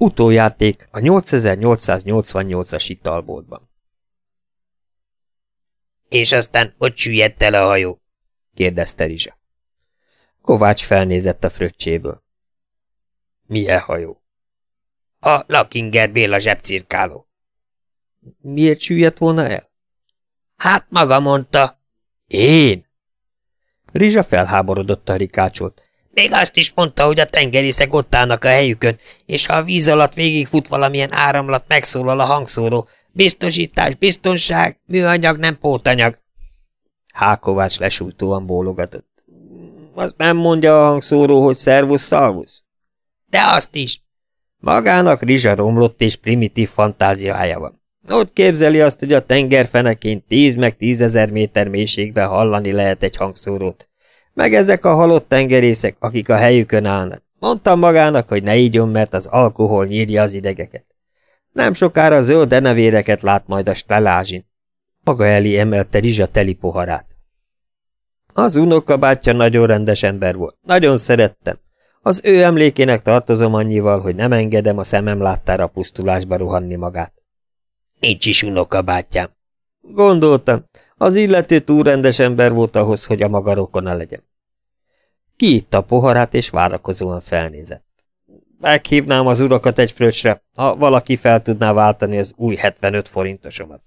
Utójáték a 8888-as italboltban. És aztán ott süllyedt el a hajó? kérdezte Rizsa. Kovács felnézett a fröccséből. Milyen hajó? A Lakinger Béla zsebcirkáló. Miért süllyedt volna el? Hát maga mondta. Én? Rizsa felháborodott a rikácsolt. Még azt is mondta, hogy a tengerészek ott állnak a helyükön, és ha a víz alatt végigfut valamilyen áramlat, megszólal a hangszóró. Biztosítás, biztonság, műanyag, nem pótanyag. Hákovács lesújtóan bólogatott. Azt nem mondja a hangszóró, hogy szervusz, szalvusz? De azt is. Magának rizsa romlott és primitív fantáziája van. Ott képzeli azt, hogy a tengerfenekén tíz meg tízezer méter mélységben hallani lehet egy hangszórót. Meg ezek a halott tengerészek, akik a helyükön állnak. Mondtam magának, hogy ne ígyon, mert az alkohol nyírja az idegeket. Nem sokára zöld denevéreket lát majd a stelázsin. Maga elé emelte rizsa teli poharát. Az unokabátyja nagyon rendes ember volt. Nagyon szerettem. Az ő emlékének tartozom annyival, hogy nem engedem a szemem láttára pusztulásba rohanni magát. Nincs is unokabátyám. Gondoltam, az illető túl rendes ember volt ahhoz, hogy a maga rokona legyen. Kiitta a poharát, és várakozóan felnézett. Meghívnám az urakat egy fröccsre, ha valaki fel tudná váltani az új 75 forintosomat.